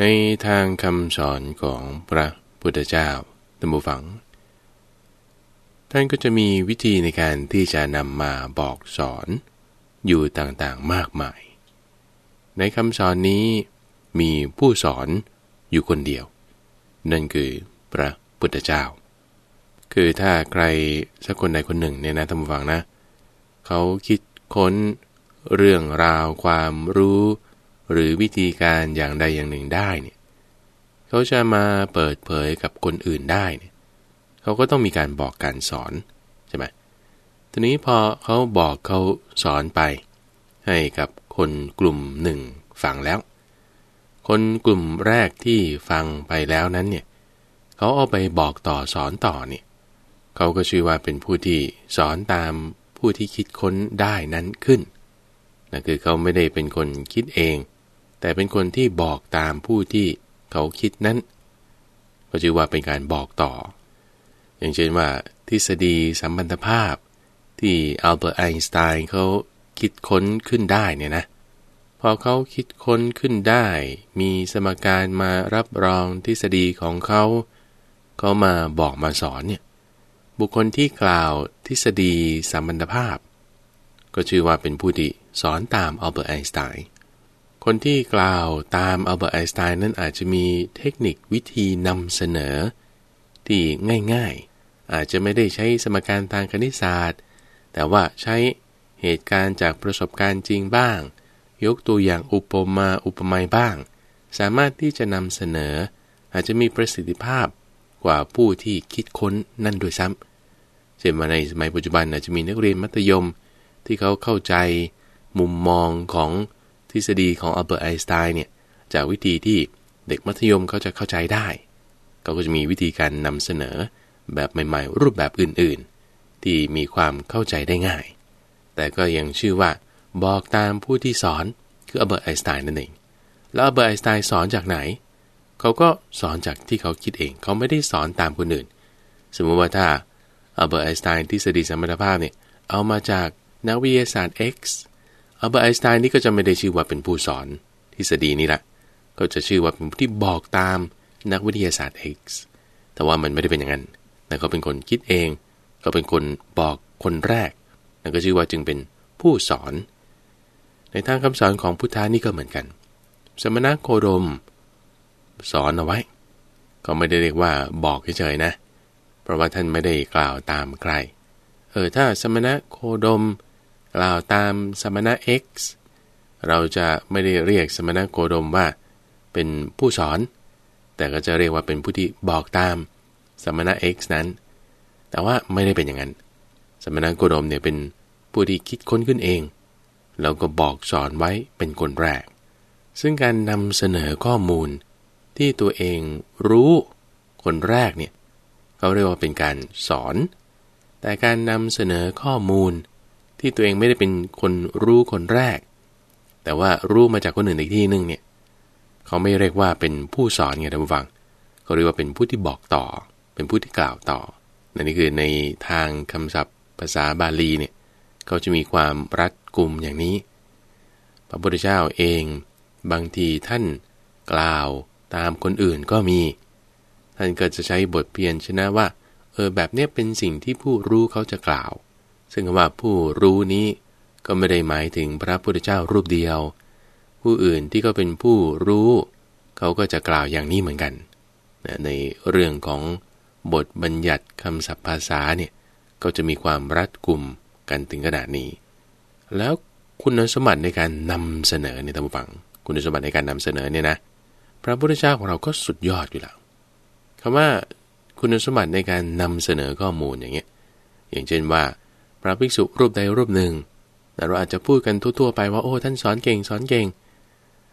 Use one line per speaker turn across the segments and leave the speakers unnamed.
ในทางคำสอนของพระพุทธเจ้าตัมบูฝัง ท่านก็จะมีวิธีในการที่จะนำมาบอกสอนอยู่ต่างๆมากมาย ในคำสอนนี้มีผู้สอนอยู่คนเดียว นั่นคือพระพุทธเจ้า คือถ้าใครสักคนใดคนหนึ่งเนี่ยนะท่านผู้ฟังนะ เขาคิดค้นเรื่องราวความรู้ หรือวิธีการอย่างใดอย่างหนึ่งได้เนี่ยเขาจะมาเปิดเผยกับคนอื่นได้เนี่ยเขาก็ต้องมีการบอกการสอนใช่ไหมทีนี้พอเขาบอกเขาสอนไป ให้กับคนกลุ่มหนึ่งฟังแล้ว คนกลุ่มแรกที่ฟังไปแล้วนั้นเนี่ยเขาเอาไปบอกต่อสอนต่อเนี่ยเขาก็ชื่อว่าเป็นผู้ที่สอนตามผู้ที่คิดค้นได้นั้นขึ้นนั่นคือเขาไม่ได้เป็นคนคิดเอง แต่เป็นคนที่บอกตามผู้ที่เขาคิดนั้น ก็ชื่อว่าเป็นการบอกต่อ อย่างเช่นว่า ทฤษฎีสัมพันธภาพ ที่อัลเบิร์ตไอน์สไตน์เขาคิดค้นขึ้นได้เนี่ยนะ พอเขาคิดค้นขึ้นได้ มีสมการมารับรองทฤษฎีของเขาเขามาบอกมาสอนเนี่ยบุคคลที่กล่าวทฤษฎีสัมพันธภาพ ก็ชื่อว่าเป็นผู้ที่สอนตามอัลเบิร์ตไอน์สไตน์ คนที่กล่าวตามอัลเบิร์ตไอน์สไตน์นั้นอาจจะมีเทคนิควิธีนำเสนอ ที่ง่ายๆ อาจจะไม่ได้ใช้สมการทางคณิตศาสตร์ แต่ว่าใช้เหตุการณ์จากประสบการณ์จริงบ้าง ยกตัวอย่างอุปมาอุปไมยบ้าง สามารถที่จะนำเสนอ อาจจะมีประสิทธิภาพกว่าผู้ที่คิดค้นนั่นโดยซ้ำเช่นมาในสมัยปัจจุบันอาจจะมีนักเรียนมัธยม ที่เขาเข้าใจมุมมองของ ฤษฎีของอัลเบิร์ตไอน์สไตน์เนี่ยจากวิธีที่เด็กมัธยมเขาจะเข้าใจได้ เขาก็จะมีวิธีการนำเสนอแบบใหม่ๆ รูปแบบอื่นๆ ที่มีความเข้าใจได้ง่าย แต่ก็ยังชื่อว่าบอกตามผู้ที่สอนคืออัลเบิร์ตไอน์สไตน์นั่นเอง แล้วอัลเบิร์ตไอน์สไตน์สอนจากไหน เขาก็สอนจากที่เขาคิดเอง เขาไม่ได้สอนตามคนอื่น สมมุติว่าถ้าอัลเบิร์ตไอน์สไตน์ทฤษฎีสัมพัทธภาพเนี่ยเอามาจากนักวิทยาศาสตร์ X อัลเบิร์ตไอน์สไตน์นี่ก็จะไม่ได้ชื่อว่าเป็นผู้สอนทฤษฎีนี้ละก็จะชื่อว่าเป็นผู้ที่บอกตามนักวิทยาศาสตร์ X แต่ว่ามันไม่ได้เป็นอย่างนั้นแต่เขาเป็นคนคิดเองเขาเป็นคนบอกคนแรกนั่นก็ชื่อว่าจึงเป็นผู้สอน ในทางคำสอนของพุทธานี่ก็เหมือนกัน สมณะโคดม สอนเอาไว้ ก็ไม่ได้เรียกว่าบอกเฉยๆนะ เพราะว่าท่านไม่ได้กล่าวตามใคร เออถ้าสมณะโคดม กล่าวตามสมณะ X เราจะไม่ได้เรียกสมณะโคดมว่าเป็นผู้สอน แต่ก็จะเรียกว่าเป็นผู้ที่บอกตามสมณะ X นั้น แต่ว่าไม่ได้เป็นอย่างนั้น สมณะโคดมเนี่ยเป็นผู้ที่คิดค้นขึ้นเอง แล้วก็บอกสอนไว้เป็นคนแรก ซึ่งการนำเสนอข้อมูลที่ตัวเองรู้คนแรกเนี่ยเขาเรียกว่าเป็นการสอน แต่การนำเสนอข้อมูล ที่ตัวเองไม่ได้เป็นคนรู้คนแรก แต่ว่ารู้มาจากคนอื่นอีกที่นึงเนี่ยเขาไม่เรียกว่าเป็นผู้สอนไงท่านผู้ฟังเขาเรียกว่าเป็นผู้ที่บอกต่อ เป็นผู้ที่กล่าวต่อนั่นนี่คือในทางคำศัพท์ภาษาบาลีเนี่ยเขาจะมีความรัดกุมอย่างนี้ พระพุทธเจ้าเอง บางทีท่านกล่าวตามคนอื่นก็มี ท่านก็จะใช้บทเพียนชนะว่าเออแบบเนี้ยเป็นสิ่งที่ผู้รู้เขาจะกล่าว ซึ่งคำว่าผู้รู้นี้ก็ไม่ได้หมายถึงพระพุทธเจ้ารูปเดียว ผู้อื่นที่ก็เป็นผู้รู้ เขาก็จะกล่าวอย่างนี้เหมือนกัน ในเรื่องของบทบัญญัติคำศัพท์ภาษาเนี่ยก็จะมีความรัดกุมกันถึงขนาดนี้ แล้วคุณสมบัติในการนำเสนอเนี่ยท่านผู้ฟัง คุณสมบัติในการนำเสนอเนี่ยนะ พระพุทธเจ้าของเราก็สุดยอดอยู่แล้วคำว่าคุณสมบัติในการนำเสนอข้อมูลอย่างเงี้ยอย่างเช่นว่า พระภิกษุรูปใดรูปหนึ่งแต่เราอาจจะพูดกันทั่วๆไปว่าโอ้ท่านสอนเก่งสอนเก่ง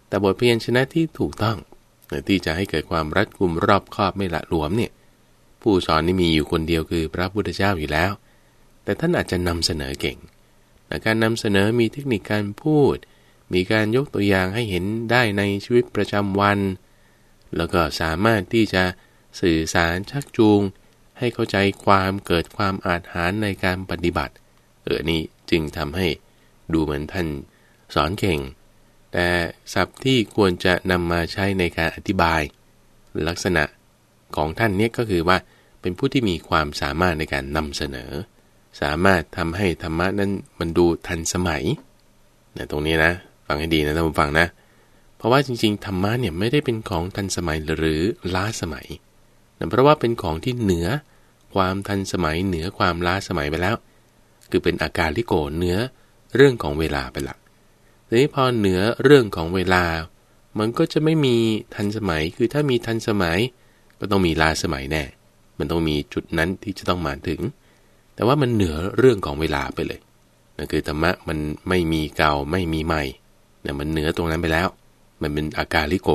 แต่บทเพียนชนะที่ถูกต้องที่จะให้เกิดความรัดกุมรอบคอบไม่ละหลวมเนี่ยผู้สอนนี่มีอยู่คนเดียวคือพระพุทธเจ้าอยู่แล้ว แต่ท่านอาจจะนำเสนอเก่งแต่การนำเสนอมีเทคนิคการพูด มีการยกตัวอย่างให้เห็นได้ในชีวิตประจำวัน แล้วก็สามารถที่จะสื่อสารชักจูง ให้เข้าใจความเกิดความอาจหารในการปฏิบัติ เออนี่จึงทำให้ดูเหมือนท่านสอนเก่ง แต่ศัพท์ที่ควรจะนำมาใช้ในการอธิบาย ลักษณะของท่านเนี่ยก็คือว่าเป็นผู้ที่มีความสามารถในการนำเสนอ สามารถทำให้ธรรมะนั้นมันดูทันสมัยนะตรงนี้นะ ฟังให้ดีนะท่านผู้ฟังนะ เพราะว่าจริงๆธรรมะเนี่ยไม่ได้เป็นของทันสมัยหรือล้าสมัย เพราะว่าเป็นของที่เหนือความทันสมัยเหนือความล้าสมัยไปแล้ว คือเป็นอาการลิโกเหนือเรื่องของเวลาไปละทีนี้พอเหนือเรื่องของเวลา มันก็จะไม่มีทันสมัย คือถ้ามีทันสมัย ก็ต้องมีล้าสมัยแน่ มันต้องมีจุดนั้นที่จะต้องมาถึง แต่ว่ามันเหนือเรื่องของเวลาไปเลยนั่นคือธรรมะมันไม่มีเก่าไม่มีใหม่เนี่ยมันเหนือตรงนั้นไปแล้ว มันเป็นอาการลิโก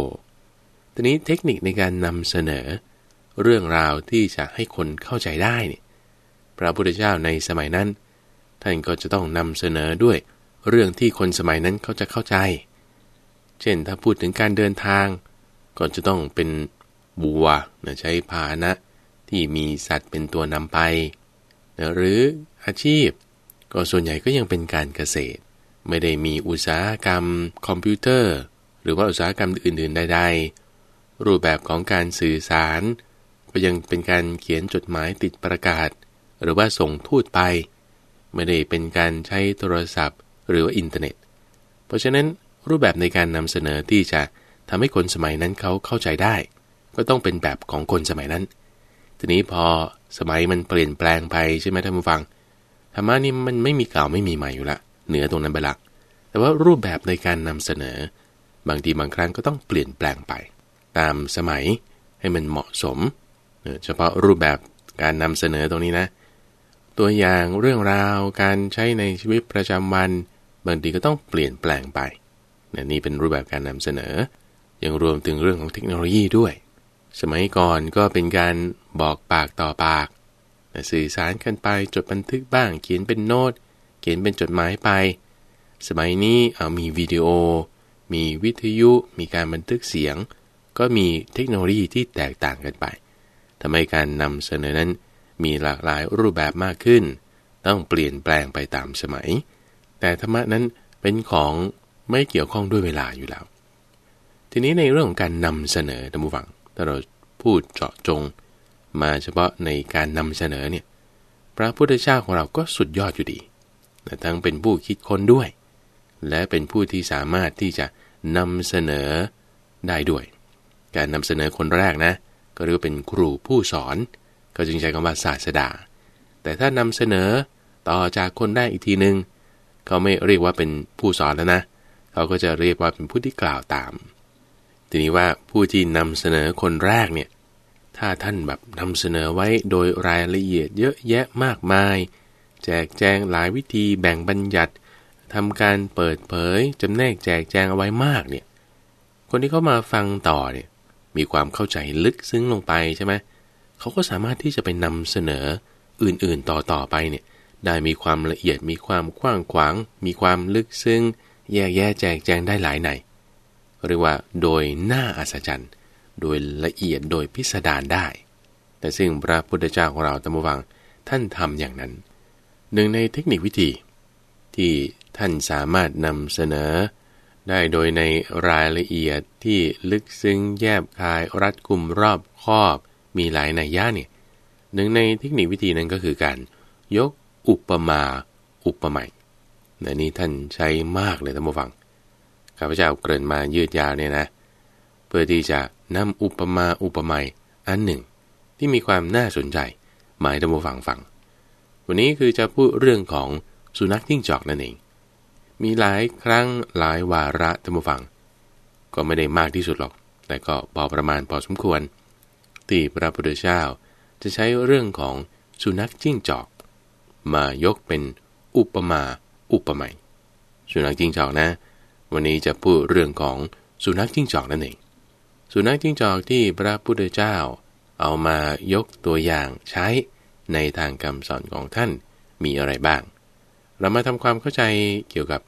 ทีนี้เทคนิคในการนำเสนอ เรื่องราวที่จะให้คนเข้าใจได้เนี่ยพระพุทธเจ้าในสมัยนั้น ท่านก็จะต้องนำเสนอด้วย เรื่องที่คนสมัยนั้นเขาจะเข้าใจ เช่นถ้าพูดถึงการเดินทาง ก็จะต้องเป็นบัวนะใช้พาหนะ ที่มีสัตว์เป็นตัวนำไปนะหรืออาชีพ ก็ส่วนใหญ่ก็ยังเป็นการเกษตร ไม่ได้มีอุตสาหกรรม คอมพิวเตอร์ หรือว่าอุตสาหกรรมอื่นๆใดๆรูปแบบของการสื่อสาร ก็ยังเป็นการเขียนจดหมายติดประกาศ หรือว่าส่งทูตไป ไม่ได้เป็นการใช้โทรศัพท์ หรือว่าอินเทอร์เน็ต เพราะฉะนั้นรูปแบบในการนำเสนอที่จะทำให้คนสมัยนั้นเขาเข้าใจได้ ก็ต้องเป็นแบบของคนสมัยนั้น ทีนี้พอสมัยมันเปลี่ยนแปลงไปใช่ไหมท่านผู้ฟังธรรมะนี่มันไม่มีเก่าไม่มีใหม่อยู่ละเหนือตรงนั้นไปละแต่ว่ารูปแบบในการนำเสนอ บางทีบางครั้งก็ต้องเปลี่ยนแปลงไป ตามสมัยให้มันเหมาะสม เฉพาะรูปแบบการนำเสนอตรงนี้นะ ตัวอย่างเรื่องราวการใช้ในชีวิตประจำวัน บางทีก็ต้องเปลี่ยนแปลงไปนี่เป็นรูปแบบการนำเสนอ ยังรวมถึงเรื่องของเทคโนโลยีด้วย สมัยก่อนก็เป็นการบอกปากต่อปาก สื่อสารกันไปจดบันทึกบ้าง เขียนเป็นโน้ต เขียนเป็นจดหมายไป สมัยนี้เอามีวิดีโอ มีวิทยุ มีการบันทึกเสียง ก็มีเทคโนโลยีที่แตกต่างกันไป ทำให้การนำเสนอนั้นมีหลากหลายรูปแบบมากขึ้น ต้องเปลี่ยนแปลงไปตามสมัย แต่ธรรมะนั้นเป็นของไม่เกี่ยวข้องด้วยเวลาอยู่แล้ว ทีนี้ในเรื่องของการนำเสนอธรรมฟังถ้าเราพูดเจาะจง มาเฉพาะในการนำเสนอเนี่ยพระพุทธเจ้าของเราก็สุดยอดอยู่ดีทั้งเป็นผู้คิดค้นด้วย และเป็นผู้ที่สามารถที่จะนำเสนอได้ด้วย การนำเสนอคนแรกนะ ก็เรียกเป็นครูผู้สอน ก็จึงใช้คำว่าศาสดา แต่ถ้านำเสนอต่อจากคนได้อีกทีหนึง่งเขาไม่เรียกว่าเป็นผู้สอนแล้วนะ เขาก็จะเรียกว่าเป็นผู้ที่กล่าวตาม ทีนี้ว่าผู้ที่นำเสนอคนแรกเนี่ย ถ้าท่านแบบนำเสนอไว้โดยรายละเอียดเยอะแยะมากมาย แจกแจงหลายวิธีแบ่งบัญญัติทำการเปิดเผยจำแนกแจกแจงเอาไว้มากเนี่ย คนที่เข้ามาฟังต่อเนี่ย มีความเข้าใจลึกซึ้งลงไปใช่ไหมเขาก็สามารถที่จะไปนำเสนออื่นๆต่อๆไปเนี่ยได้มีความละเอียดมีความกว้างขวาง มีความลึกซึ้ง แยกแยะแจกแจงได้หลายในเรียกว่าโดยหน้าอัศจรรย์ โดยละเอียดโดยพิสดารได้ แต่ซึ่งพระพุทธเจ้าของเราตมวังท่านทำอย่างนั้น หนึ่งในเทคนิควิธี ที่ท่านสามารถนำเสนอ ได้โดยในรายละเอียดที่ลึกซึ้งแยบคายรัดกุมรอบครอบ มีหลายนัยยะเนี่ยหนึ่งในเทคนิควิธีนั้นก็คือการยกอุปมาอุปไมยในนี้ท่านใช้มากเลยท่านผู้ฟังข้าพเจ้าเกริ่นมายืดยาวเนี่ยนะ เพื่อที่จะนำอุปมาอุปไมยอันหนึ่ง ที่มีความน่าสนใจหมายท่านผู้ฟังฟัง วันนี้คือจะพูดเรื่องของสุนัขทิ้งจอกนั่นเอง มีหลายครั้งหลายวาระท่านผู้ฟัง ก็ไม่ได้มากที่สุดหรอก แต่ก็พอประมาณพอสมควร ที่พระพุทธเจ้าจะใช้เรื่องของสุนัขจิ้งจอก มายกเป็นอุปมาอุปไมยสุนัขจิ้งจอกนะ วันนี้จะพูดเรื่องของสุนัขจิ้งจอกนั่นเอง สุนัขจิ้งจอกที่พระพุทธเจ้า เอามายกตัวอย่างใช้ในทางคำสอนของท่านมีอะไรบ้าง เรามาทำความเข้าใจเกี่ยวกับ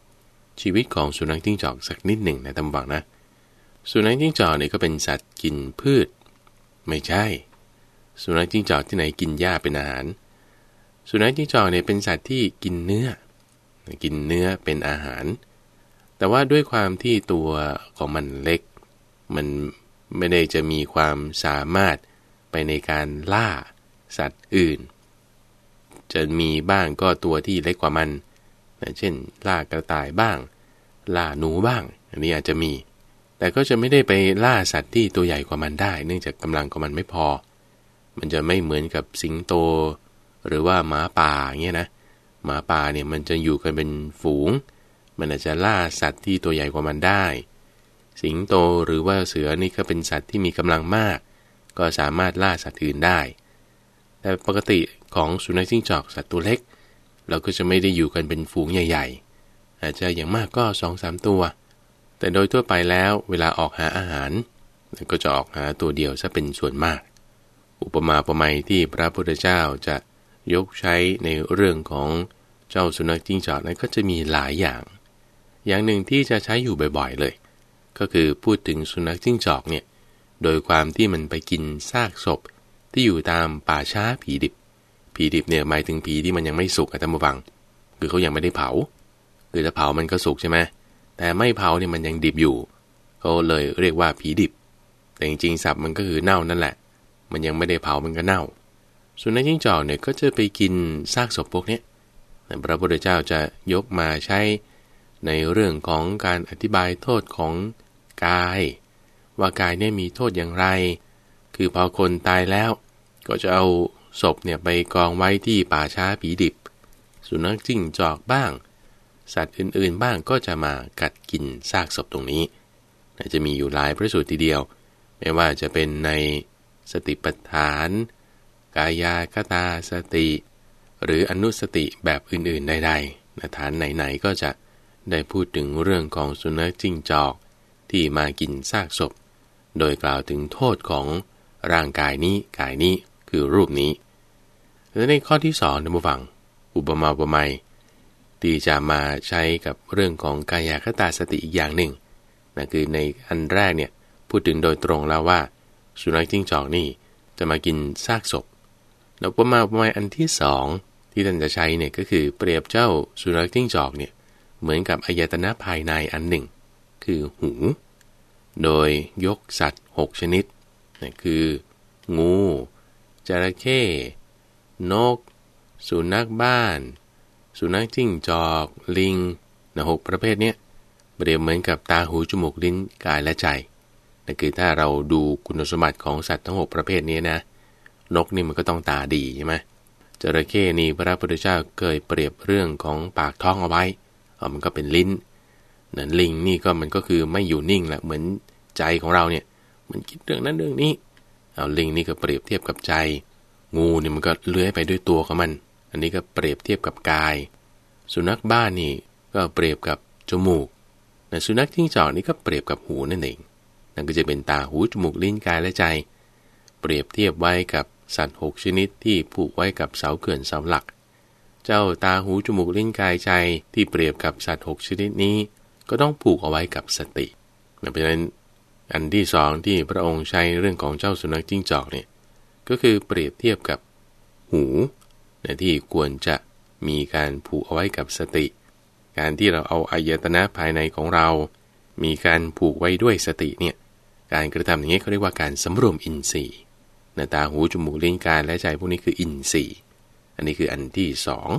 ชีวิตของสุนัขจิ้งจอกสักนิดหนึ่งนะตำบังนะ สุนัขจิ้งจอกเนี่ยก็เป็นสัตว์กินพืช ไม่ใช่ สุนัขจิ้งจอกที่ไหนกินหญ้าเป็นอาหาร สุนัขจิ้งจอกเนี่ยเป็นสัตว์ที่กินเนื้อ กินเนื้อเป็นอาหาร แต่ว่าด้วยความที่ตัวของมันเล็ก มันไม่ได้จะมีความสามารถไปในการล่าสัตว์อื่น จะมีบ้างก็ตัวที่เล็กกว่ามันนะเช่น ล่ากระต่ายบ้าง ล่าหนูบ้าง อันนี้อาจจะมี แต่ก็จะไม่ได้ไปล่าสัตว์ที่ตัวใหญ่กว่ามันได้ เนื่องจากกำลังของมันไม่พอ มันจะไม่เหมือนกับสิงโต หรือว่าหมาป่าเงี้ยนะ หมาป่าเนี่ยมันจะอยู่กันเป็นฝูง มันอาจจะล่าสัตว์ที่ตัวใหญ่กว่ามันได้ สิงโตหรือว่าเสือนี่ก็เป็นสัตว์ที่มีกำลังมาก ก็สามารถล่าสัตว์อื่นได้ แต่ปกติของสุนัขจิ้งจอกสัตว์ตัวเล็ก เราก็จะไม่ได้อยู่กันเป็นฝูงใหญ่ๆ อาจจะอย่างมากก็สองสามตัว แต่โดยทั่วไปแล้วเวลาออกหาอาหาร ก็จะออกหาตัวเดียวซะเป็นส่วนมาก อุปมาประไมยที่พระพุทธเจ้าจะยกใช้ในเรื่องของเจ้าสุนัขจิ้งจอกนั้นก็จะมีหลายอย่าง อย่างหนึ่งที่จะใช้อยู่บ่อยๆเลย ก็คือพูดถึงสุนัขจิ้งจอกเนี่ยโดยความที่มันไปกินซากศพ ที่อยู่ตามป่าช้าผีดิบ ผีดิบเนี่ยหมายถึงผีที่มันยังไม่สุกอะท่านผู้ฟัง คือเขายังไม่ได้เผา คือถ้าเผามันก็สุกใช่ไหมแต่ไม่เผาเนี่ยมันยังดิบอยู่เขาเลยเรียกว่าผีดิบ แต่จริงๆสับมันก็คือเน่านั่นแหละ มันยังไม่ได้เผามันก็เน่าสุนัขจิ้งจอกเนี่ยก็จะไปกินซากศพพวกนี้พระพุทธเจ้าจะยกมาใช้ในเรื่องของการอธิบายโทษของกาย ว่ากายเนี่ยมีโทษอย่างไร คือพอคนตายแล้ว ก็จะเอาศพเนี่ยไปกองไว้ที่ป่าช้าผีดิบ สุนัขจิ้งจอกบ้าง สัตว์อื่นๆบ้างก็จะมากัดกินซากศพตรงนี้จะมีอยู่หลายพระสูตรทีเดียว ไม่ว่าจะเป็นในสติปัฏฐาน กายาคตาสติ หรืออนุสติแบบอื่นๆใดๆนะฐานไหนๆก็จะได้พูดถึงเรื่องของสุนัขจิ้งจอกที่มากินซากศพ โดยกล่าวถึงโทษของ ร่างกายนี้กายนี้คือรูปนี้และในข้อที่สองนะบุฟัง อุปมาอุปไมยที่จะมาใช้กับเรื่องของกายคตาสติอีกอย่างหนึ่งนะคือในอันแรกเนี่ยพูดถึงโดยตรงแล้วว่า สุนัขจิ้งจอกนี่จะมากินซากศพแล้วประมาณประมาณอันที่สองที่ท่านจะใช้เนี่ยก็คือเปรียบเจ้าสุนัขจิ้งจอกเนี่ยเหมือนกับอายตนะภายในอันหนึ่ง คือหู โดยยกสัตว์ 6 ชนิด นะคือ งูจระเข้นก สุนัขบ้าน สุนัขจิ้งจอก ลิงนะหกประเภทเนี้ยเปรียบเหมือนกับตาหูจมูกลิ้นกายและใจนั่นคือถ้าเราดูคุณสมบัติของสัตว์ทั้ง 6 ประเภทนี้นะ นกนี่มันก็ต้องตาดีใช่ไหมจระเข้นี่พระพุทธเจ้าเคยเปรียบเรื่องของปากท้องเอาไว้มันก็เป็นลิ้นนั่นลิงนี่ก็มันก็คือไม่อยู่นิ่งแหละเหมือนใจของเราเนี่ย มันคิดเรื่องนั้นเรื่องนี้เอาลิงนี่ก็เปรียบเทียบกับใจ งูนี่มันก็เลื้อยไปด้วยตัวของมัน อันนี้ก็เปรียบเทียบกับกาย สุนัขบ้านนี่ก็เปรียบกับจมูกแต่สุนัขทิ้งจอกนี่ก็เปรียบกับหูนั่นเอง นั่นก็จะเป็นตาหูจมูกลิ้นกายและใจ เปรียบเทียบไว้กับสัตว์หกชนิดที่ผูกไว้กับเสาเขื่อนเสาหลัก เจ้าตาหูจมูกลิ้นกายใจที่เปรียบกับสัตว์หกชนิดนี้ ก็ต้องผูกเอาไว้กับสติเพราะฉะนั้น อันที่สองที่พระองค์ใช้เรื่องของเจ้าสุนัขจิ้งจอกเนี่ยก็คือเปรียบเทียบกับหูที่ควรจะมีการผูกเอาไว้กับสติ การที่เราเอาอายตนะภายในของเรา มีการผูกไว้ด้วยสติเนี่ยการกระทำอย่างนี้เขาเรียกว่าการสำรวมอินทรีย์น้าตาหูจมูกลิ้นกายและใจพวกนี้คืออินทรีย์ อันนี้คืออันที่สอง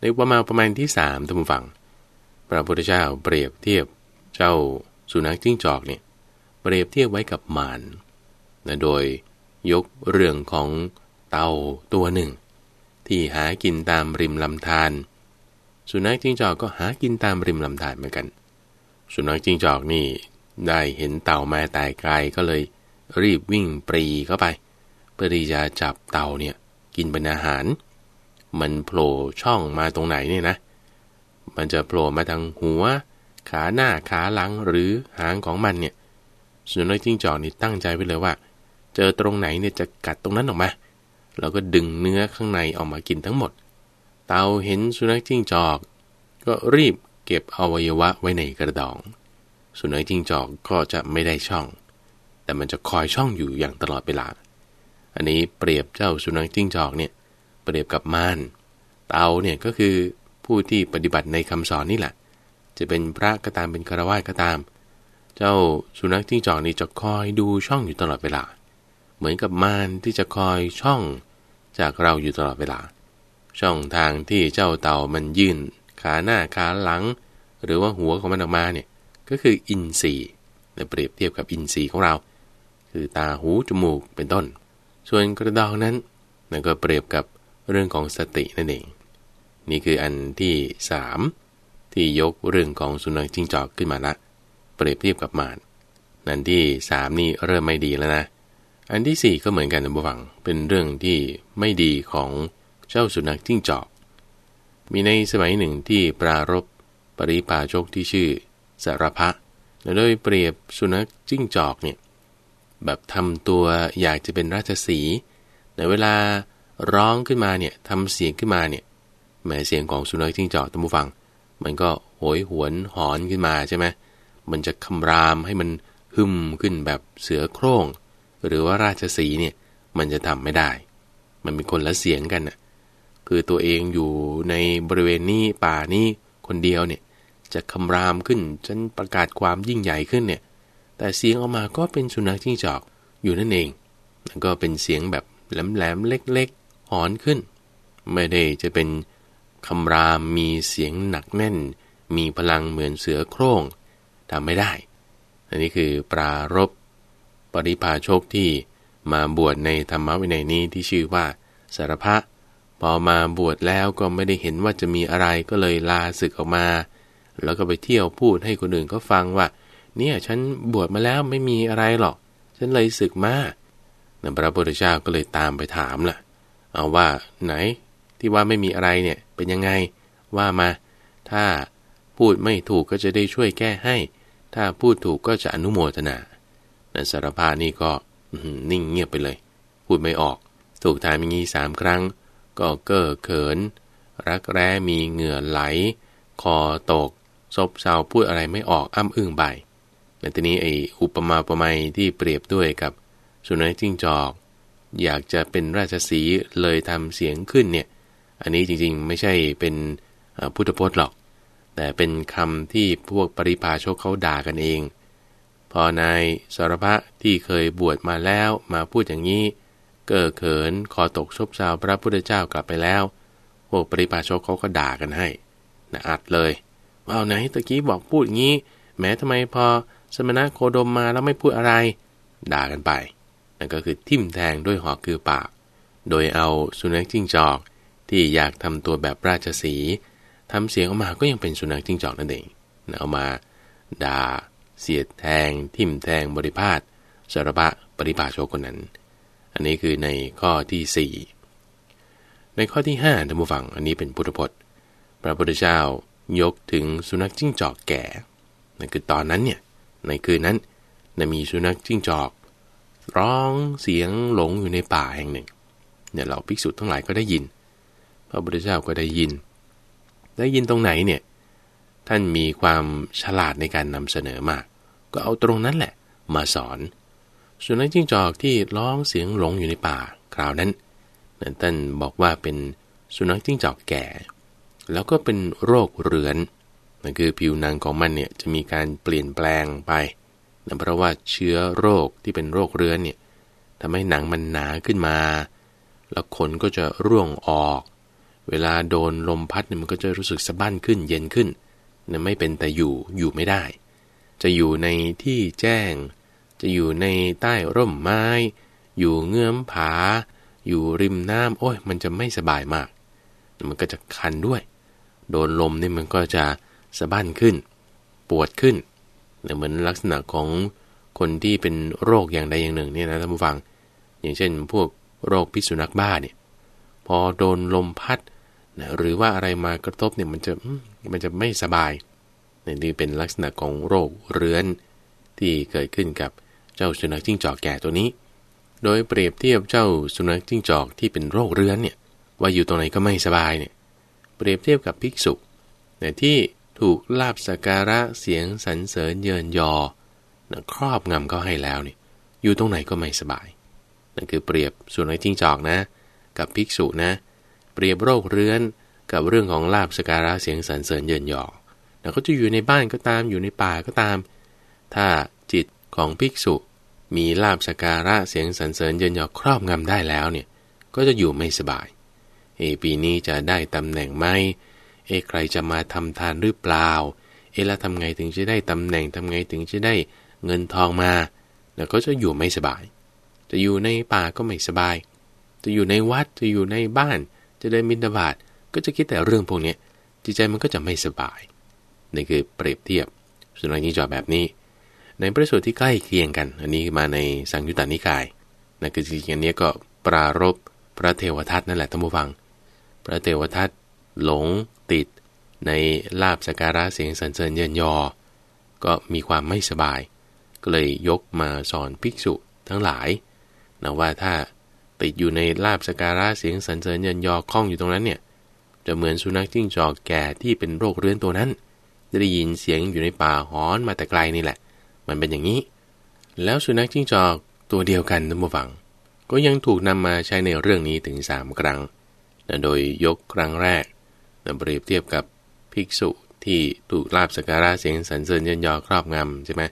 ในประมาณประมาณที่สามท่านผู้ฟังพระพุทธเจ้าเปรียบเทียบเจ้า สุนัขจิ้งจอกเนี่ยเปรียบเทียบไว้กับมารนะโดยยกเรื่องของเต่าตัวหนึ่ง ที่หากินตามริมลำธารสุนัขจิ้งจอกก็หากินตามริมลำธารเหมือนกัน สุนัขจิ้งจอกนี่ได้เห็นเต่ามาแต่ไกลก็เลยรีบวิ่งปรีเข้าไป เพื่อที่จะจับเต่าเนี่ยกินเป็นอาหาร มันโผล่ช่องมาตรงไหนเนี่ยนะ มันจะโผล่มาทางหัว ขาหน้าขาหลังหรือหางของมันเนี่ยสุนัขจิ้งจอกนี่ตั้งใจไว้เลยว่า เจอตรงไหนเนี่ยจะกัดตรงนั้นออกมาเราก็ดึงเนื้อข้างในออกมากินทั้งหมด เตาเห็นสุนัขจิ้งจอก ก็รีบเก็บอวัยวะไว้ในกระดอง สุนัขจิ้งจอกก็จะไม่ได้ช่อง แต่มันจะคอยช่องอยู่อย่างตลอดเวลา อันนี้เปรียบเจ้าสุนัขจิ้งจอกเนี่ยเปรียบกับม่าน เตาเนี่ยก็คือผู้ที่ปฏิบัติในคำสอนนี่แหละ จะเป็นพระก็ตามเป็นคารวะก็ตาม เจ้าสุนัขจิ้งจอกนี่จะคอยดูช่องอยู่ตลอดเวลา เหมือนกับมารที่จะคอยช่องจากเราอยู่ตลอดเวลา ช่องทางที่เจ้าเต่ามันยื่น ขาหน้าขาหลัง หรือว่าหัวของมันออกมาเนี่ยก็คืออินทรีย์เปรียบเทียบกับอินทรีย์ของเรา คือตาหูจมูกเป็นต้น ส่วนกระดองนั้นนั่นก็เปรียบกับเรื่องของสตินั่นเอง นี่คืออันที่สาม ที่ยกเรื่องของสุนัขจิ้งจอกขึ้นมาละ เปรียบเทียบกับมารนั่นที่สามนี่เริ่มไม่ดีแล้วนะ อันที่สี่ก็เหมือนกันนะบุฟัง เป็นเรื่องที่ไม่ดีของเจ้าสุนัขจิ้งจอก มีในสมัยหนึ่งที่ปรารบปริปาโชคที่ชื่อสารพะโดยเปรียบสุนัขจิ้งจอกเนี่ยแบบทำตัวอยากจะเป็นราชสีในเวลาร้องขึ้นมาเนี่ยทำเสียงขึ้นมาเนี่ยแม้เสียงของสุนัขจิ้งจอกตั้งฟัง มันก็โหยหวนหอนขึ้นมาใช่ไหมมันจะคำรามให้มันหึมขึ้นแบบเสือโคร่ง หรือว่าราชสีเนี่ยมันจะทำไม่ได้ มันเป็นคนละเสียงกันน่ะคือตัวเองอยู่ในบริเวณนี้ป่านี้คนเดียวเนี่ยจะคำรามขึ้นจนประกาศความยิ่งใหญ่ขึ้นเนี่ย แต่เสียงออกมาก็เป็นสุนัขจิ้งจอกอยู่นั่นเองก็เป็นเสียงแบบแหลมๆเล็กๆหอนขึ้น ไม่ได้จะเป็น คำรามมีเสียงหนักแน่น มีพลังเหมือนเสือโคร่งทำไม่ได้ อันนี้คือปรารบปริพาโชคที่มาบวชในธรรมวินัยนี้ที่ชื่อว่าสารพะ พอมาบวชแล้วก็ไม่ได้เห็นว่าจะมีอะไรก็เลยลาศึกออกมา แล้วก็ไปเที่ยวพูดให้คนอื่นเขาฟังว่า เนี่ยฉันบวชมาแล้วไม่มีอะไรหรอก ฉันเลยศึกมาพระพุทธเจ้าก็เลยตามไปถามล่ะ เอาว่าไหน ที่ว่าไม่มีอะไรเนี่ยเป็นยังไงว่ามา ถ้าพูดไม่ถูกก็จะได้ช่วยแก้ให้ ถ้าพูดถูกก็จะอนุโมทนานั่นสารพานี่ก็นิ่งเงียบไปเลย พูดไม่ออก ถูกถามอย่างนี้สามครั้ง ก็เก้อเขิน รักแร้มีเหงื่อไหล คอตก ซบเซาพูดอะไรไม่ออกอ้ำอึ้งไปแต่ทีนี้ไอ้อุปมาประไมยที่เปรียบด้วยกับ สุนัขจิ้งจอก อยากจะเป็นราชสีเลยทำเสียงขึ้นเนี่ย อันนี้จริงๆไม่ใช่เป็นพุทธพจน์หรอก แต่เป็นคำที่พวกปริพาชกเขาด่ากันเอง พอนายสารพะที่เคยบวชมาแล้วมาพูดอย่างนี้ เก้อเขินคอตกชบชาวพระพุทธเจ้ากลับไปแล้ว พวกปริพาชกเขาก็ด่ากันให้นะอัดเลยเอาไหนตะกี้บอกพูดอย่างนี้ แม้ทำไมพอสมณะโคดมมาแล้วไม่พูดอะไร ด่ากันไป นั่นก็คือทิ่มแทงด้วยหอกคือปาก โดยเอาสุนัขจิ้งจอก ที่อยากทำตัวแบบราชสีทำเสียงออกมาก็ยังเป็นสุนัขจิ้งจอกนั่นเองเอามาด่าเสียดแทง ทิ่มแทงบริพาทสารบะปริพาโชคนนั้น อันนี้คือในข้อที่ 4 ในข้อที่5ท่านผู้ฟังอันนี้เป็นพุทธพจน์ พระพุทธเจ้ายกถึงสุนัขจิ้งจอกแก่นั่นคือตอนนั้นเนี่ยในคืนนั้นมีสุนัขจิ้งจอก ร้องเสียงหลงอยู่ในป่าแห่งหนึ่งเนี่ยเราภิกษุทั้งหลายก็ได้ยิน พระพุทธเจ้าก็ได้ยิน ได้ยินตรงไหนเนี่ย ท่านมีความฉลาดในการนำเสนอมาก ก็เอาตรงนั้นแหละ มาสอน ส่วนนักจิ้งจอกที่ร้องเสียงหลงอยู่ในป่าคราวนั้นนั้นท่านบอกว่าเป็นสุนัขจิ้งจอกแก่ แล้วก็เป็นโรคเรื้อนนั่นคือผิวหนังของมันเนี่ยจะมีการเปลี่ยนแปลงไปนั่นเพราะว่าเชื้อโรคที่เป็นโรคเรื้อนเนี่ยทำให้หนังมันหนาขึ้นมา แล้วขนก็จะร่วงออก เวลาโดนลมพัดเนี่ยมันก็จะรู้สึกสะบั้นขึ้นเย็นขึ้นเนี่ยไม่เป็นแต่อยู่อยู่ไม่ได้ จะอยู่ในที่แจ้ง จะอยู่ในใต้ร่มไม้ อยู่เงื้อมผา อยู่ริมน้ำโอ้ยมันจะไม่สบายมาก มันก็จะคันด้วย โดนลมนี่มันก็จะสะบั้นขึ้น ปวดขึ้นเหมือนลักษณะของคนที่เป็นโรคอย่างใดอย่างหนึ่งเนี่ยนะท่านผู้ฟัง อย่างเช่น พวกโรคพิษสุนัขบ้าเนี่ยพอโดนลมพัด นะหรือว่าอะไรมากระทบเนี่ยมันจะมันจะไม่สบายนี่เป็นลักษณะของโรคเรื้อน ที่เกิดขึ้นกับเจ้าสุนัขจิ้งจอกแก่ตัวนี้ โดยเปรียบเทียบเจ้าสุนัขจิ้งจอกที่เป็นโรคเรื้อนเนี่ยว่าอยู่ตรงไหนก็ไม่สบายเนี่ยเปรียบเทียบกับภิกษุแต่ที่ถูกลาบสการะเสียงสรรเสริญเยินยอนะครอบงำเขาให้แล้วเนี่ยอยู่ตรงไหนก็ไม่สบายนั่นคือเปรียบสุนัขจิ้งจอกนะ กับภิกษุนะเปรียบโรคเรื้อนกับเรื่องของลาบสการะเสียงสรรเสริญเยินยอแล้วก็จะอยู่ในบ้านก็ตามอยู่ในป่าก็ตาม ถ้าจิตของภิกษุมีลาบสการะเสียงสรรเสริญเยินยอครอบงำได้แล้วเนี่ยก็จะอยู่ไม่สบายเอปีนี้จะได้ตำแหน่งไหมเอใครจะมาทำทานหรือเปล่าเอแล้วทำไงถึงจะได้ตำแหน่งทำไงถึงจะได้เงินทองมาแล้วก็จะอยู่ไม่สบาย จะอยู่ในป่าก็ไม่สบาย จะอยู่ในวัดจะอยู่ในบ้าน จะเดินมินบาตก็จะคิดแต่เรื่องพวกนี้จิตใจมันก็จะไม่สบายนี่คือเปรียบเทียบสุนัขจิ้งจอกแบบนี้ ในพระสูตรที่ใกล้เคียงกัน อันนี้มาในสังยุตตานิกายนั่นคือจริงๆอันนี้ก็ปรารบพระเทวทัตนั่นแหละท่านผู้ฟัง พระเทวทัตหลงติด ในลาบสการะเสียงสรรเสริญเยินยอ ก็มีความไม่สบาย ก็เลยยกมาสอนภิกษุทั้งหลายนะว่าถ้า ติดอยู่ในลาบสการะเสียงสรรเสริญเยินยอคล้องอยู่ตรงนั้นเนี่ยจะเหมือนสุนัขจิ้งจอกแก่ที่เป็นโรคเรื้อนตัวนั้นได้ยินเสียงอยู่ในป่าหอนมาแต่ไกลนี่แหละ มันเป็นอย่างนี้ แล้วสุนัขจิ้งจอกตัวเดียวกันท่านผู้ฟัง ก็ยังถูกนำมาใช้ในเรื่องนี้ถึงสามครั้งนะโดยยกครั้งแรกนะเปรียบเทียบกับภิกษุที่ถูกลาบสการะเสียงสรรเสริญเยินยอครอบงำใช่ไหม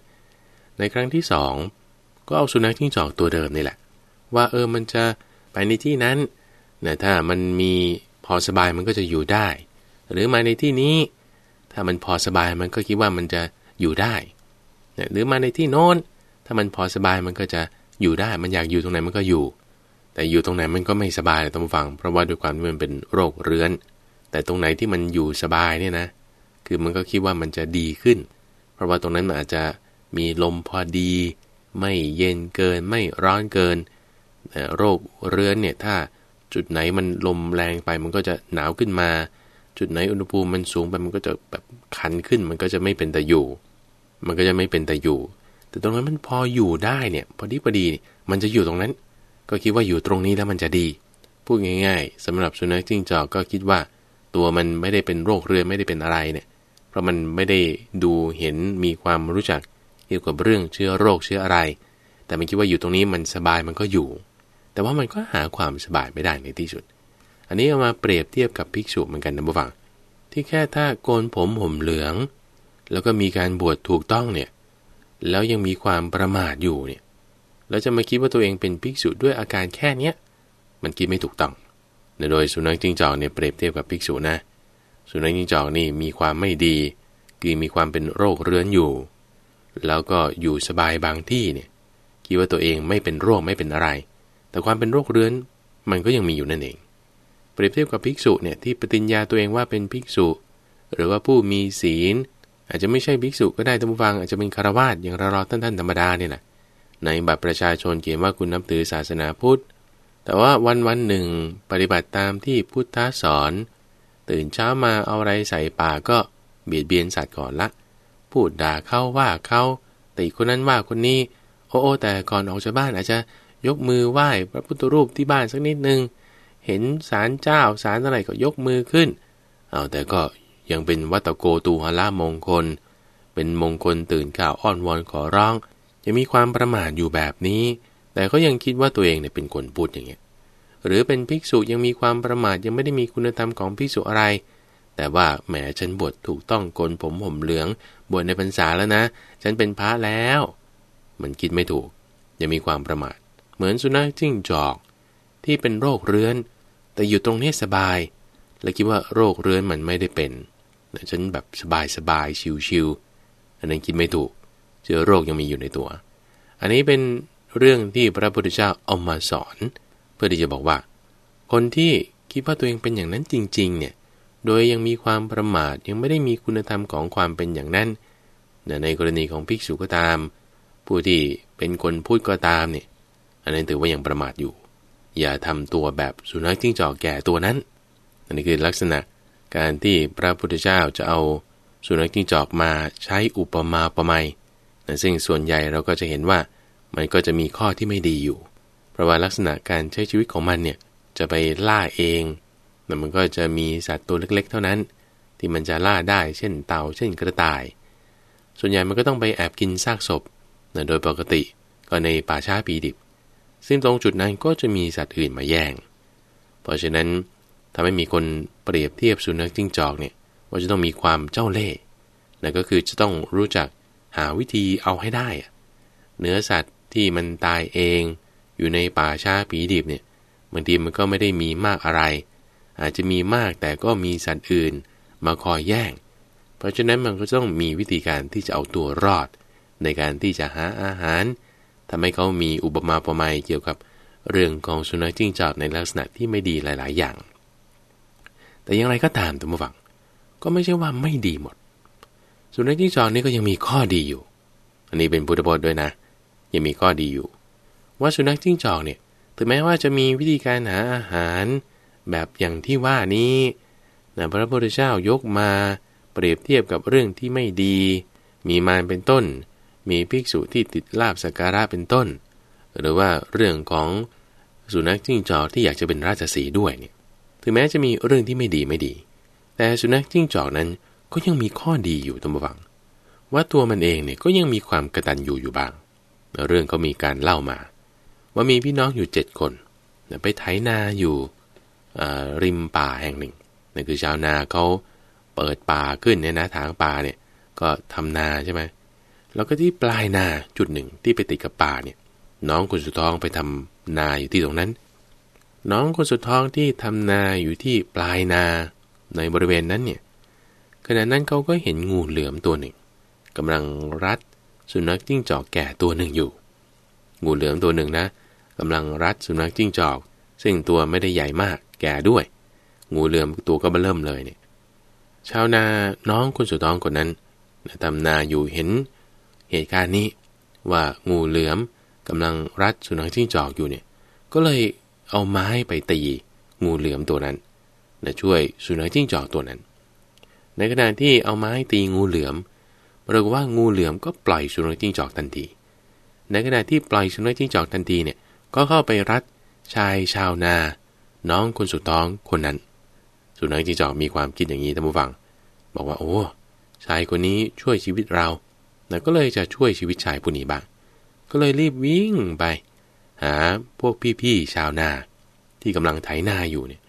ในครั้งที่สองก็เอาสุนัขจิ้งจอกตัวเดิมนี่แหละ ว่าเออมันจะไปในที่นั้นนะถ้ามันมีพอสบายมันก็จะอยู่ได้ หรือมาในที่นี้ ถ้ามันพอสบายมันก็คิดว่ามันจะอยู่ได้หรือมาในที่โน้น ถ้ามันพอสบายมันก็จะอยู่ได้ มันอยากอยู่ตรงไหนมันก็อยู่ แต่อยู่ตรงไหนมันก็ไม่สบายต้องฟัง เพราะว่าด้วยความที่มันเป็นโรคเรื้อน แต่ตรงไหนที่มันอยู่สบายเนี่ยนะ คือมันก็คิดว่ามันจะดีขึ้น เพราะว่าตรงนั้นมันอาจจะมีลมพอดี ไม่เย็นเกิน ไม่ร้อนเกิน โรคเรื้อนเนี่ยถ้าจุดไหนมันลมแรงไปมันก็จะหนาวขึ้นมา จุดไหนอุณหภูมิมันสูงไปมันก็จะแบบคันขึ้น มันก็จะไม่เป็นแต่อยู่ มันก็จะไม่เป็นแต่อยู่ แต่ตรงนั้นมันพออยู่ได้เนี่ยพอดีพอดีมันจะอยู่ตรงนั้น ก็คิดว่าอยู่ตรงนี้แล้วมันจะดีพูดง่าย ๆสำหรับสุนัขจิ้งจอกก็คิดว่า ตัวมันไม่ได้เป็นโรคเรื้อนไม่ได้เป็นอะไรเนี่ย เพราะมันไม่ได้ดูเห็นมีความรู้จักเกี่ยวกับเรื่องเชื้อโรคเชื้ออะไร แต่มันคิดว่าอยู่ตรงนี้มันสบายมันก็อยู่ แต่ว่ามันก็หาความสบายไม่ได้ในที่สุด อันนี้เอามาเปรียบเทียบกับภิกษุเหมือนกันนะบุฟัง ที่แค่ถ้าโกนผมห่มเหลือง แล้วก็มีการบวชถูกต้องเนี่ย แล้วยังมีความประมาทอยู่เนี่ย แล้วจะมาคิดว่าตัวเองเป็นภิกษุด้วยอาการแค่เนี้ย มันคิดไม่ถูกต้องโดยสุนัขจิงจอกเนี่ยเปรียบเทียบกับภิกษุนะ สุนัขจิงจอกนี่มีความไม่ดี คือมีความเป็นโรคเรื้อนอยู่ แล้วก็อยู่สบายบางที่เนี่ย คิดว่าตัวเองไม่เป็นโรคไม่เป็นอะไร แต่ความเป็นโรคเรื้อนมันก็ยังมีอยู่นั่นเอง เปรียบเทียบกับภิกษุเนี่ยที่ปฏิญญาตัวเองว่าเป็นภิกษุ หรือว่าผู้มีศีล อาจจะไม่ใช่ภิกษุก็ได้ท่านผู้ฟังอาจจะเป็นคารวาสอย่างเราๆท่านท่านธรรมดาเนี่ยแหละในบัตรประชาชนเขียนว่าคุณนับถือศาสนาพุทธ แต่ว่าวันวันหนึ่งปฏิบัติตามที่พุทธสอน ตื่นเช้ามาเอาอะไรใส่ปากก็เบียดเบียนสัตว์ก่อนละ พูดด่าเขาว่าเขาตีคนนั้นว่าคนนี้ โอ้โอแต่ก่อนออกจากบ้านอาจจะ ยกมือไหว้พระพุทธรูปที่บ้านสักนิดนึง เห็นสารเจ้าสารอะไรก็ยกมือขึ้น เอาแต่ก็ยังเป็นวัตโกตูหละมงคล เป็นมงคลตื่นข่าวอ้อนวอนขอร้องยังมีความประมาทอยู่แบบนี้ แต่ก็ยังคิดว่าตัวเองเนี่ยเป็นคนพูดอย่างเงี้ย หรือเป็นภิกษุยังมีความประมาทยังไม่ได้มีคุณธรรมของภิกษุอะไร แต่ว่าแหมฉันบวชถูกต้องกนผมผมเหลือง บวชในพรรษาแล้วนะ ฉันเป็นพระแล้ว มันคิดไม่ถูก ยังมีความประมาท เหมือนสุนัขจิ้งจอก ที่เป็นโรคเรื้อน แต่อยู่ตรงนี้สบาย แล้วคิดว่าโรคเรื้อนมันไม่ได้เป็นฉันแบบสบายสบายชิวๆอันนั้นคิดไม่ถูก เจอโรคยังมีอยู่ในตัว อันนี้เป็นเรื่องที่พระพุทธเจ้าเอามาสอน เพื่อที่จะบอกว่า คนที่คิดว่าตัวเองเป็นอย่างนั้นจริง ๆ เนี่ย โดยยังมีความประมาทยังไม่ได้มีคุณธรรมของความเป็นอย่างนั้น ในกรณีของภิกษุก็ตาม ผู้ที่เป็นคนพูดก็ตามเนี่ย อันนั้นถือว่ายังประมาทอยู่ อย่าทำตัวแบบสุนัขจิ้งจอกแก่ตัวนั้น อันนี้คือลักษณะการที่พระพุทธเจ้าจะเอาสุนัขจิ้งจอกมาใช้อุปมาประไมยซึ่งส่วนใหญ่เราก็จะเห็นว่ามันก็จะมีข้อที่ไม่ดีอยู่ เพราะว่าลักษณะการใช้ชีวิตของมันเนี่ยจะไปล่าเองแต่มันก็จะมีสัตว์ตัวเล็กๆ เท่านั้น ที่มันจะล่าได้ เช่นเต่า เช่นกระต่าย ส่วนใหญ่มันก็ต้องไปแอบกินซากศพ โดยปกติก็ในป่าช้าปีดิบ ซึ่งตรงจุดนั้นก็จะมีสัตว์อื่นมาแย่ง เพราะฉะนั้นทำให้มีคนเปรียบเทียบสุนัขจิ้งจอกเนี่ยว่าจะต้องมีความเจ้าเล่ห์นั่นก็คือจะต้องรู้จักหาวิธีเอาให้ได้เนื้อสัตว์ที่มันตายเอง อยู่ในป่าช้าผีดิบเนี่ยบางทีมันก็ไม่ได้มีมากอะไร อาจจะมีมากแต่ก็มีสัตว์อื่นมาคอยแย่ง เพราะฉะนั้นมันก็ต้องมีวิธีการที่จะเอาตัวรอด ในการที่จะหาอาหาร ทำให้เขามีอุปมาประไมยเกี่ยวกับเรื่องของสุนัขจิ้งจอกในลักษณะที่ไม่ดีหลาย ๆ อย่าง แต่อย่างไรก็ตามท่านผู้ฟัง ก็ไม่ใช่ว่าไม่ดีหมด สุนัขจิ้งจอกนี่ก็ยังมีข้อดีอยู่ อันนี้เป็นพุทธบทด้วยนะ ยังมีข้อดีอยู่ ว่าสุนัขจิ้งจอกเนี่ย ถึงแม้ว่าจะมีวิธีการหาอาหาร แบบอย่างที่ว่านี้นะพระพุทธเจ้ายกมา เปรียบเทียบกับเรื่องที่ไม่ดี มีมารเป็นต้น มีภิกษุที่ติดลาบสักการะเป็นต้น หรือว่าเรื่องของสุนัขจิ้งจอกที่อยากจะเป็นราชสีด้วยเนี่ยถึงแม้จะมีเรื่องที่ไม่ดีไม่ดี แต่สุนัขจิ้งจอกนั้นก็ยังมีข้อดีอยู่ตั้งบัง ว่าตัวมันเองเนี่ยก็ยังมีความกระตันอยู่อยู่บ้าง เรื่องก็มีการเล่ามา ว่ามีพี่น้องอยู่เจ็ดคน ไปไถนาอยู่ริมป่าแห่งหนึ่งนั่นคือชาวนาเขาเปิดป่าขึ้นเนี่ยนะทางป่าเนี่ยก็ทำนาใช่ไหม แล้วก็ที่ปลายนาจุดหนึ่งที่ไปติดกับป่าเนี่ย น้องคนสุดท้องไปทำนาอยู่ที่ตรงนั้น น้องคนสุดท้องที่ทำนาอยู่ที่ปลายนาในบริเวณนั้นเนี่ยขณะนั้นเขาก็เห็นงูเหลือมตัวหนึ่งกำลังรัดสุนัขจิ้งจอกแก่ตัวหนึ่งอยู่ งูเหลือมตัวหนึ่งนะกำลังรัดสุนัขจิ้งจอก ซึ่งตัวไม่ได้ใหญ่มากแก่ด้วย งูเหลือมตัวก็เบิ่มเลยเนี่ยชาวนาน้องคนสุดท้องคนนั้นทำนาอยู่เห็น เหตุการณ์นี้ ว่างูเหลือมกำลังรัดสุนัขจิ้งจอกอยู่เนี่ย ก็เลยเอาไม้ไปตีงูเหลือมตัวนั้นและช่วยสุนัขจิ้งจอกตัวนั้น ในขณะที่เอาไม้ตีงูเหลือมปรากฏว่างูเหลือมก็ปล่อยสุนัขจิ้งจอกทันที ในขณะที่ปล่อยสุนัขจิ้งจอกทันทีเนี่ย ก็เข้าไปรัดชายชาวนา น้องคนสุดท้องคนนั้น สุนัขจิ้งจอกมีความคิดอย่างนี้ท่านผู้ฟัง บอกว่าโอ้ชายคนนี้ช่วยชีวิตเรา แต่ก็เลยจะช่วยชีวิตชายผู้นี้บ้าง ก็เลยรีบวิ่งไป หาพวกพี่ๆชาวนา ที่กำลังไถนาอยู่เนี่ย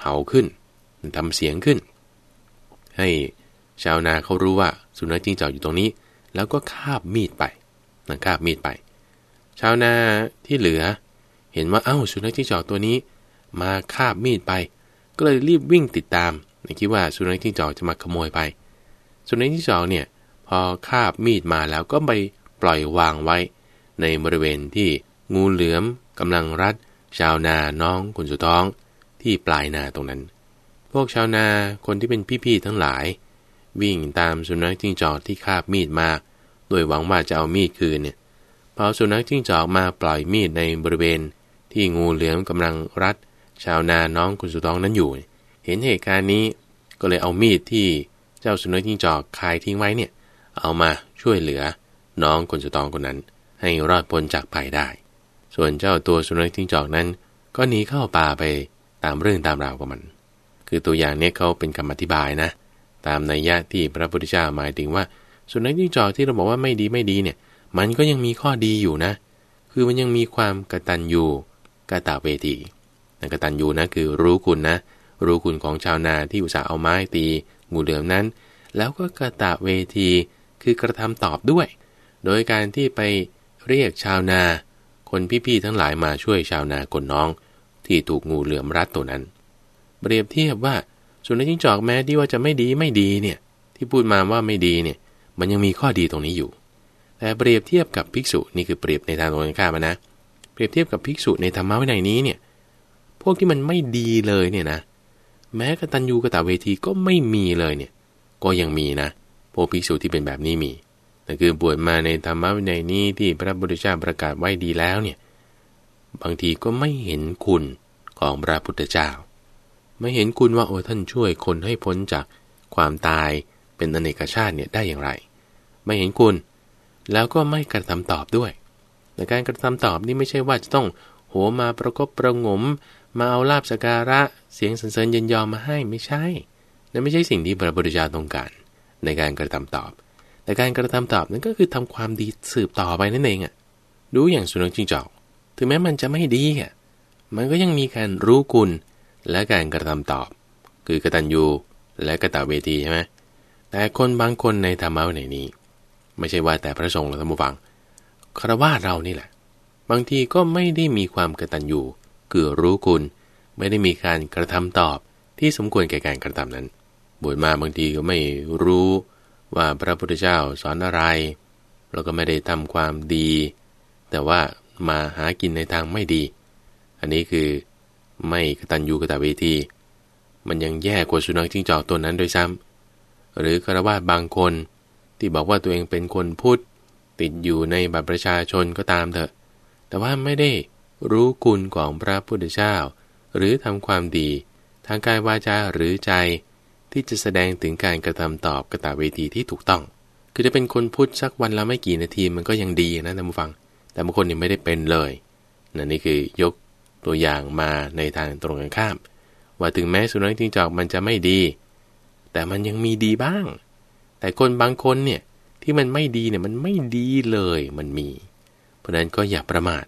เห่าขึ้นทำเสียงขึ้น ให้ชาวนาเขารู้ว่าสุนัขจิ้งจอกอยู่ตรงนี้ แล้วก็คาบมีดไปนะคาบมีดไป ชาวนาที่เหลือ เห็นว่าเอ้าสุนัขจิ้งจอกตัวนี้ มาคาบมีดไป ก็เลยรีบวิ่งติดตามคิดว่าสุนัขจิ้งจอกจะมาขโมยไป สุนัขจิ้งจอกเนี่ย อคาบมีดมาแล้วก็ไปปล่อยวางไว้ ในบริเวณที่งูเหลือมกำลังรัด ชาวนาน้องคนสุดท้อง ที่ปลายนาตรงนั้น พวกชาวนาคนที่เป็นพี่ๆทั้งหลาย วิ่งตามสุนัขจิ้งจอกที่คาบมีดมาโดยหวังว่าจะเอามีดคืนเนี่ยพอสุนัขจิ้งจอกมาปล่อยมีดในบริเวณ ที่งูเหลือมกำลังรัด ชาวนาน้องคนสุดท้องนั้นอยู่ เห็นเหตุการณ์นี้ก็เลยเอามีดที่เจ้าสุนัขจิ้งจอกคายทิ้งไว้เนี่ย เอามาช่วยเหลือน้องคนสุดท้องคนนั้น ให้รอดพ้นจากภัยได้ ส่วนเจ้าตัวสุนัขจิ้งจอกนั้น ก็หนีเข้าป่าไปตามเรื่องตามราวของมัน คือตัวอย่างนี้เขาเป็นคำอธิบายนะ ตามนัยยะที่พระพุทธเจ้าหมายถึงว่า สุนัขจิ้งจอกที่เราบอกว่าไม่ดีไม่ดีเนี่ย มันก็ยังมีข้อดีอยู่นะ คือมันยังมีความกตัญญูกตาเวทีกตัญญูนะคือรู้คุณนะ รู้คุณของชาวนาที่อุตส่าห์เอาไม้ตีงูเหลือมนั้น แล้วก็กตเวที คือกระทำตอบด้วย โดยการที่ไปเรียกชาวนา คนพี่ๆทั้งหลายมาช่วยชาวนาคนน้อง ที่ถูกงูเหลือมรัดตัวนั้น เปรียบเทียบว่าสุนัขจิ้งจอกแม้ที่ว่าจะไม่ดีไม่ดีเนี่ยที่พูดมาว่าไม่ดีเนี่ยมันยังมีข้อดีตรงนี้อยู่ แต่เปรียบเทียบกับภิกษุนี่คือเปรียบในทางตรงกันข้ามนะ เปรียบเทียบกับภิกษุในธรรมะวินัยนี้เนี่ยพวกที่มันไม่ดีเลยเนี่ยนะ แม้กตัญญูกตเวทีก็ไม่มีเลยเนี่ย ก็ยังมีนะ พวกภิกษุที่เป็นแบบนี้มีนั่นคือบวชมาในธรรมะวินัยนี้ที่พระบุตรเจ้าประกาศไว้ดีแล้วเนี่ยบางทีก็ไม่เห็นคุณของพระพุทธเจ้า ไม่เห็นคุณว่าโอ้ท่านช่วยคนให้พ้นจากความตายเป็นอเนกชาติเนี่ยได้อย่างไร ไม่เห็นคุณ แล้วก็ไม่กระทำตอบด้วยแต่การกระทำตอบนี่ไม่ใช่ว่าจะต้องโหมาประกบประงม มาเอาลาบสการะเสียงสรรเสริญยินยอมมาให้ไม่ใช่นั่นไม่ใช่สิ่งที่พระพุทธเจ้าต้องการ ในการกระทำตอบ แต่การกระทำตอบนั้นก็คือทำความดีสืบต่อไปนั่นเองอะ ดูอย่างสุนัขจิ้งจอก ถึงแม้มันจะไม่ดีอะ มันก็ยังมีการรู้กุลและการกระทำตอบ คือกตัญญูและกตเวทีใช่ไหมแต่คนบางคนในธรรมะในนี้ ไม่ใช่ว่าแต่พระสงฆ์และธรรมฟังคารวะเรานี่แหละ บางทีก็ไม่ได้มีความกตัญญูคือรู้คุณ ไม่ได้มีการกระทำตอบที่สมควรแก่การกระทำนั้น บวชมาบางทีก็ไม่รู้ว่าพระพุทธเจ้าสอนอะไรเราก็ไม่ได้ทำความดี แต่ว่ามาหากินในทางไม่ดี อันนี้คือไม่กตัญญูกตเวที มันยังแย่กว่าสุนัขจิ้งจอกตัวนั้นโดยซ้ำหรือคารวะบางคนที่บอกว่าตัวเองเป็นคนพุทธติดอยู่ในบัตรประชาชนก็ตามเถอะ แต่ว่าไม่ได้รู้คุณของพระพุทธเจ้า หรือทำความดี ทางกายวาจาหรือใจ ที่จะแสดงถึงการกระทำตอบกระตาเวทีที่ถูกต้อง คือจะเป็นคนพุทธสักวันละไม่กี่นาทีมันก็ยังดีนะท่านผู้ฟัง แต่บางคนนี่ไม่ได้เป็นเลยนั่นนี่คือยกตัวอย่างมาในทางตรงกันข้าม ว่าถึงแม้สุนัขจิ้งจอกมันจะไม่ดี แต่มันยังมีดีบ้าง แต่คนบางคนเนี่ยที่มันไม่ดีเนี่ยมันไม่ดีเลยมันมี เพราะนั้นก็อย่าประมาท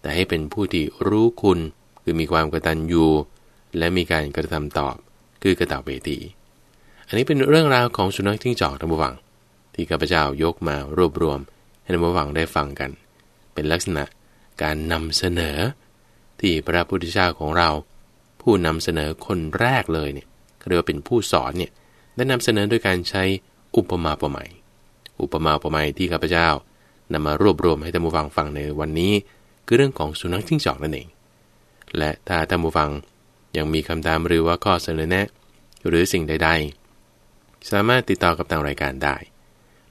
แต่ให้เป็นผู้ที่รู้คุณคือมีความกระตัญญูและมีการกระทำตอบคือกระตาเวที อันนี้เป็นเรื่องราวของสุนัขทิ้งจอกท่านผู้ฟัง ที่ข้าพเจ้ายกมารวบรวม ให้ท่านผู้ฟังได้ฟังกัน เป็นลักษณะการนำเสนอ ที่พระพุทธเจ้าของเรา ผู้นำเสนอคนแรกเลยเนี่ยเรียกว่าเป็นผู้สอนเนี่ยได้นำเสนอโดยการใช้อุปมาอุปไมยอุปมาอุปไมยที่ข้าพเจ้านำมารวบรวมให้ท่านผู้ฟังฟังในวันนี้ คือเรื่องของสุนัขทิ้งจอกนั่นเอง และถ้าท่านผู้ฟังยังมีคำถามหรือว่าข้อเสนอแนะ หรือสิ่งใด ๆ สามารถติดต่อกับทางรายการได้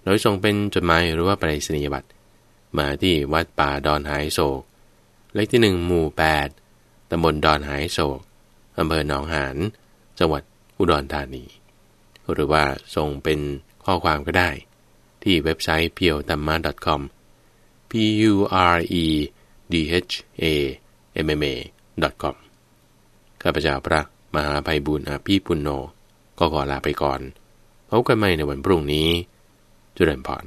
โดยส่งเป็นจดหมายหรือว่าไปรษณียบัตรมาที่วัดป่าดอนหายโศก เลขที่หนึ่งหมู่ 8ตำบลดอนหายโศกอำเภอหนองหานจังหวัดอุดรธานี หรือว่าส่งเป็นข้อความก็ได้ ที่เว็บไซต์ p u r e t a m m a com p u r e d h a m m a com ข้าพเจ้าพระมหาภัยบุญอาภีปุณโญก็ขอลาไปก่อน พบกันใหม่ในวันพรุ่งนี้จุเรนพร